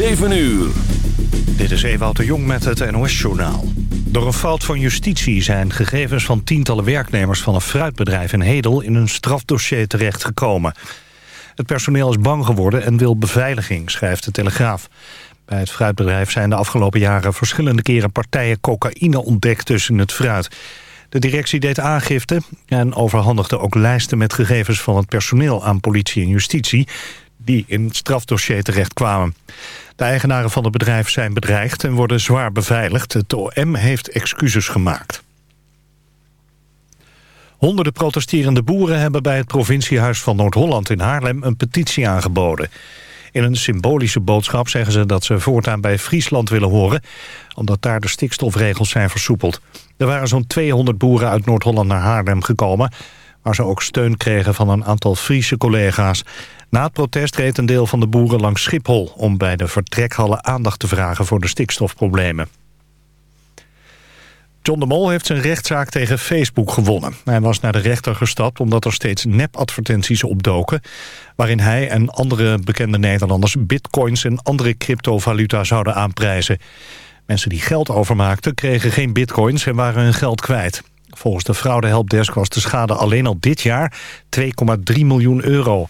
7 uur. Dit is Ewout de Jong met het NOS-journaal. Door een fout van justitie zijn gegevens van tientallen werknemers... van een fruitbedrijf in Hedel in een strafdossier terechtgekomen. Het personeel is bang geworden en wil beveiliging, schrijft de Telegraaf. Bij het fruitbedrijf zijn de afgelopen jaren verschillende keren partijen cocaïne ontdekt tussen het fruit. De directie deed aangifte en overhandigde ook lijsten met gegevens van het personeel aan politie en justitie die in het strafdossier terechtkwamen. De eigenaren van het bedrijf zijn bedreigd en worden zwaar beveiligd. Het OM heeft excuses gemaakt. Honderden protesterende boeren hebben bij het provinciehuis van Noord-Holland in Haarlem een petitie aangeboden. In een symbolische boodschap zeggen ze dat ze voortaan bij Friesland willen horen... omdat daar de stikstofregels zijn versoepeld. Er waren zo'n 200 boeren uit Noord-Holland naar Haarlem gekomen... waar ze ook steun kregen van een aantal Friese collega's. Na het protest reed een deel van de boeren langs Schiphol... om bij de vertrekhallen aandacht te vragen voor de stikstofproblemen. John de Mol heeft zijn rechtszaak tegen Facebook gewonnen. Hij was naar de rechter gestapt omdat er steeds nep-advertenties opdoken... waarin hij en andere bekende Nederlanders bitcoins en andere cryptovaluta zouden aanprijzen. Mensen die geld overmaakten kregen geen bitcoins en waren hun geld kwijt. Volgens de fraudehelpdesk was de schade alleen al dit jaar 2,3 miljoen euro.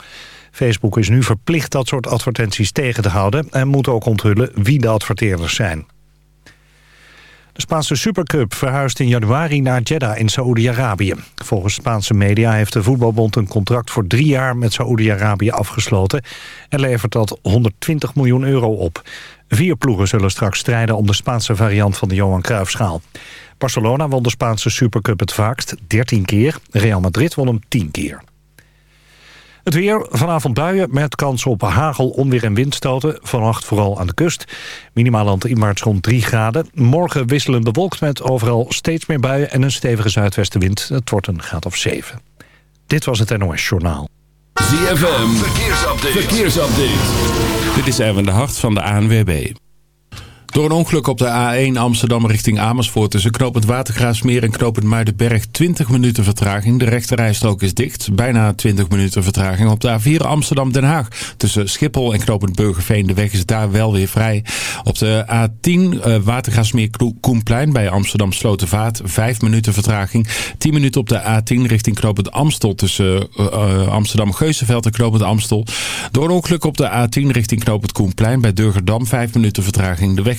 Facebook is nu verplicht dat soort advertenties tegen te houden... en moet ook onthullen wie de adverteerders zijn. De Spaanse Supercup verhuist in januari naar Jeddah in Saoedi-Arabië. Volgens Spaanse media heeft de voetbalbond een contract voor drie jaar met Saoedi-Arabië afgesloten... en levert dat 120 miljoen euro op. Vier ploegen zullen straks strijden om de Spaanse variant van de Johan Cruijffschaal. Barcelona won de Spaanse Supercup het vaakst, 13 keer. Real Madrid won hem 10 keer. Het weer, vanavond buien met kans op hagel, onweer en windstoten. Vannacht vooral aan de kust. Minimaal landinwaarts rond 3 graden. Morgen wisselen bewolkt met overal steeds meer buien... en een stevige zuidwestenwind. Het wordt een graad of 7. Dit was het NOS Journaal. ZFM, verkeersupdate. verkeersupdate. Dit is Erwin de Hart van de ANWB. Door een ongeluk op de A1 Amsterdam richting Amersfoort tussen knooppunt Watergraafsmeer en knooppunt Muidenberg 20 minuten vertraging. De rechterrijstrook is dicht. Bijna 20 minuten vertraging op de A4 Amsterdam-Den Haag. Tussen Schiphol en knooppunt Burgerveen. De weg is daar wel weer vrij. Op de A10 uh, Watergraafsmeer Koenplein bij Amsterdam Slotenvaart 5 minuten vertraging. 10 minuten op de A10 richting knooppunt Amstel tussen uh, Amsterdam Geuzenveld en knooppunt Amstel. Door een ongeluk op de A10 richting knooppunt Koenplein bij Durgerdam 5 minuten vertraging. De weg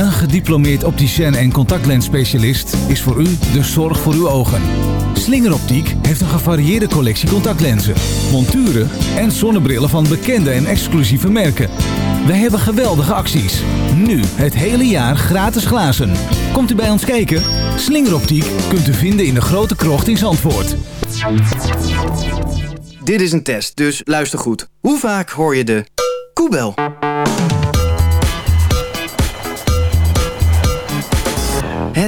Een gediplomeerd opticien en contactlensspecialist is voor u de zorg voor uw ogen. Slingeroptiek heeft een gevarieerde collectie contactlenzen, monturen en zonnebrillen van bekende en exclusieve merken. Wij hebben geweldige acties. Nu het hele jaar gratis glazen. Komt u bij ons kijken? Slingeroptiek kunt u vinden in de grote krocht in Zandvoort. Dit is een test, dus luister goed. Hoe vaak hoor je de koebel?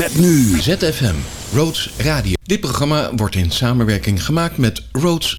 Met nu ZFM, Roads Radio. Dit programma wordt in samenwerking gemaakt met Roads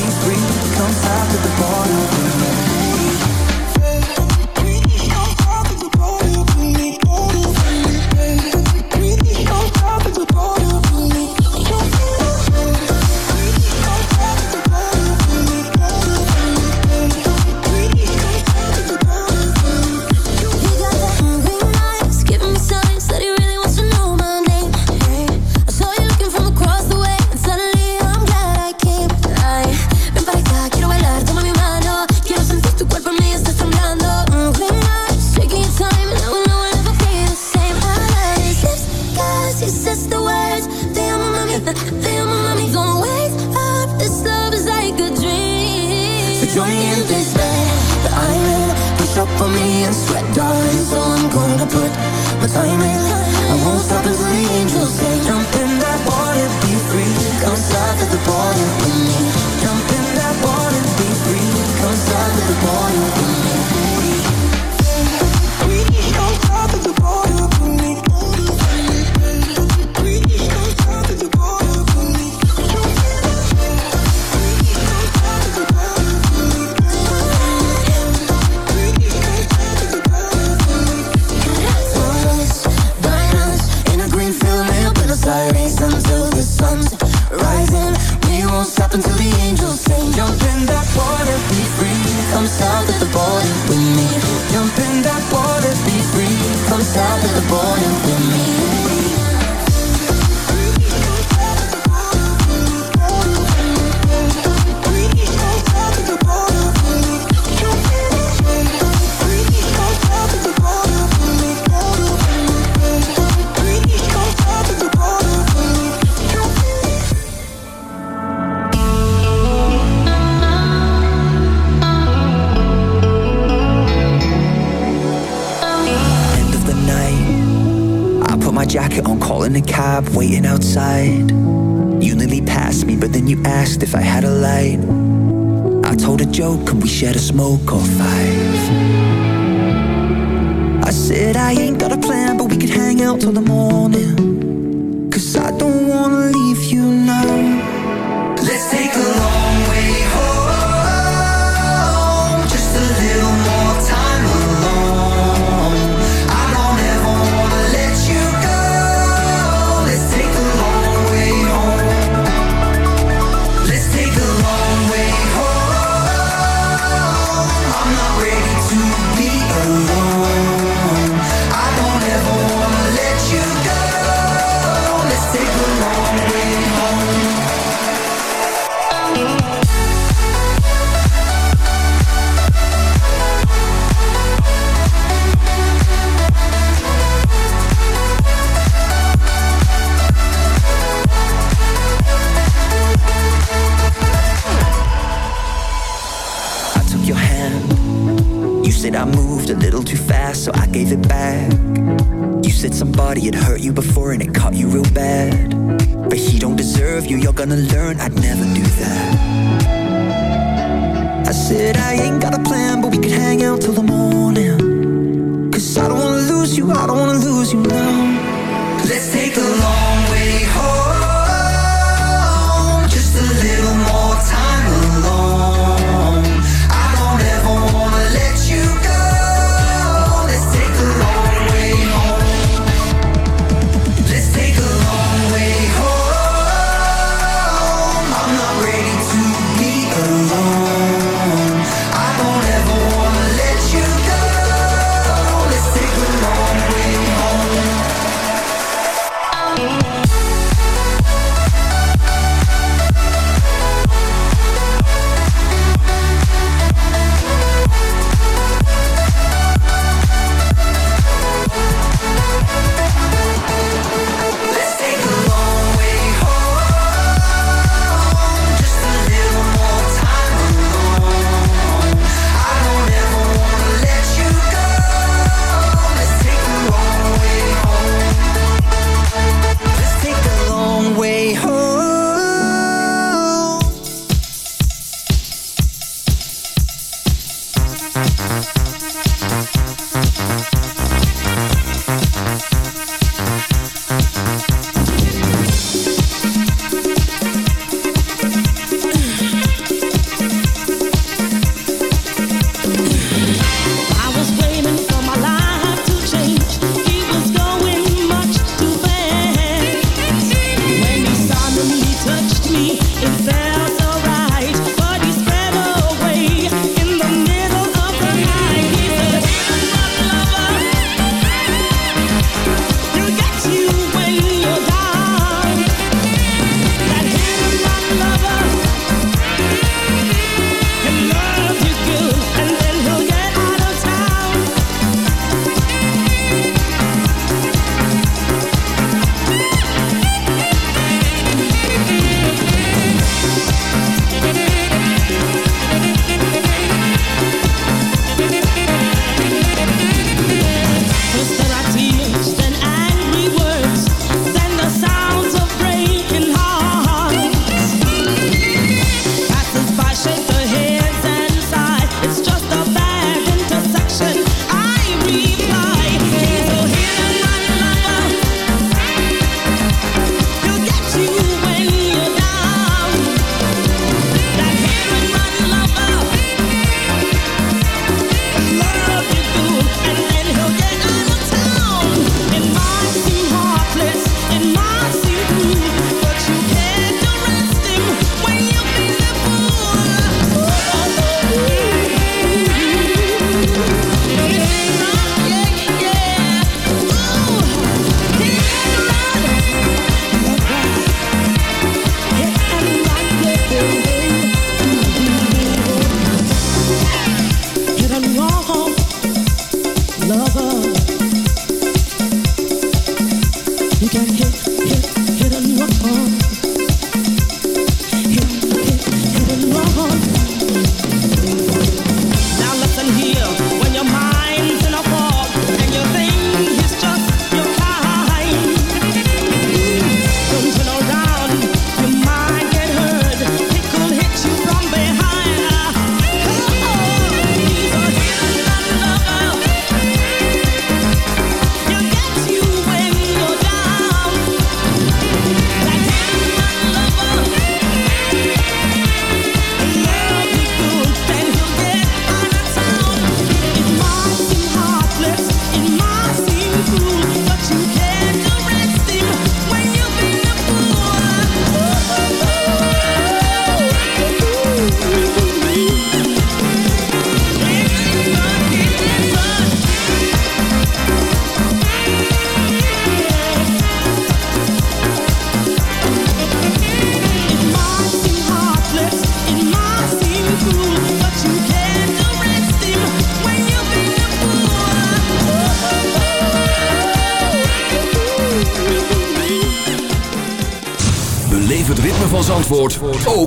comes out at the bottom. Smoke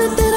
closer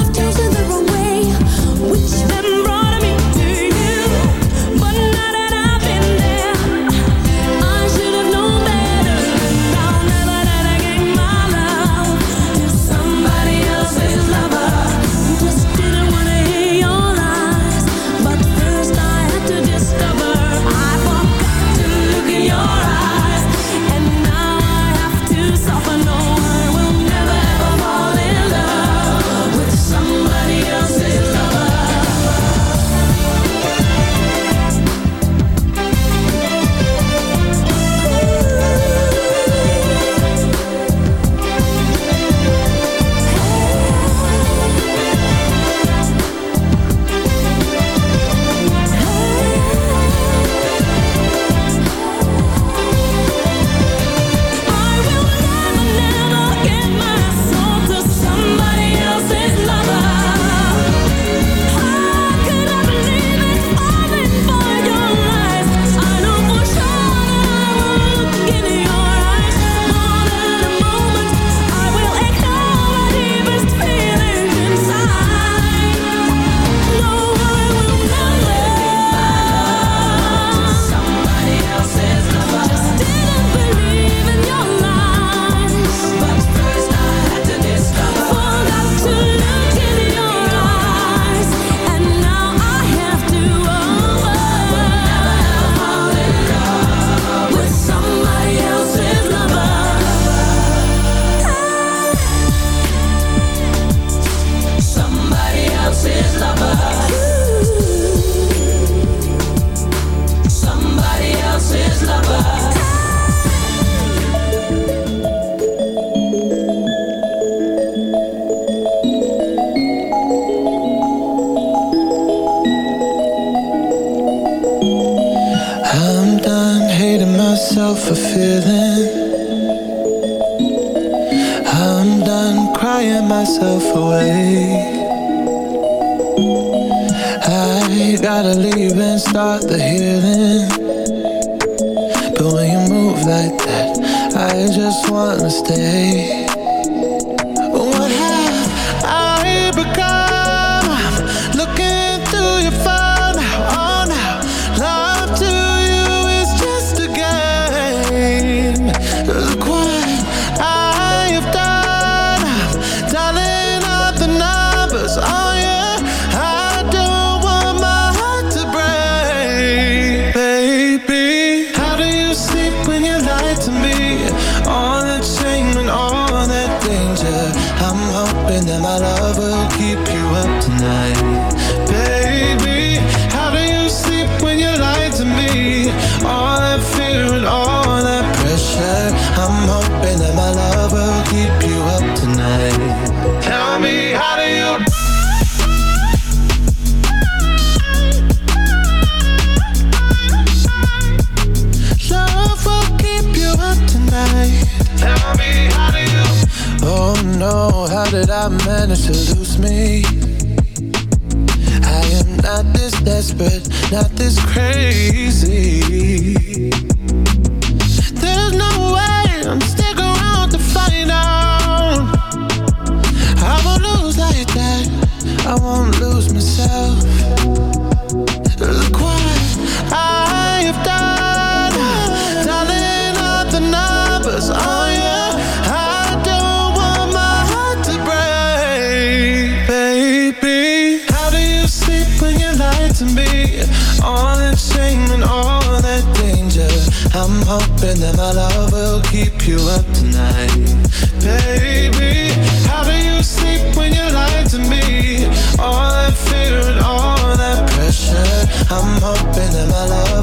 I won't lose myself. Look what I have done, the numbers. I don't want my heart to break, baby. How do you sleep when you lie to me? All that shame and all that danger. I'm hoping that my love will keep you up tonight, baby. I'm hoping that my love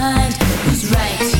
mind who's right.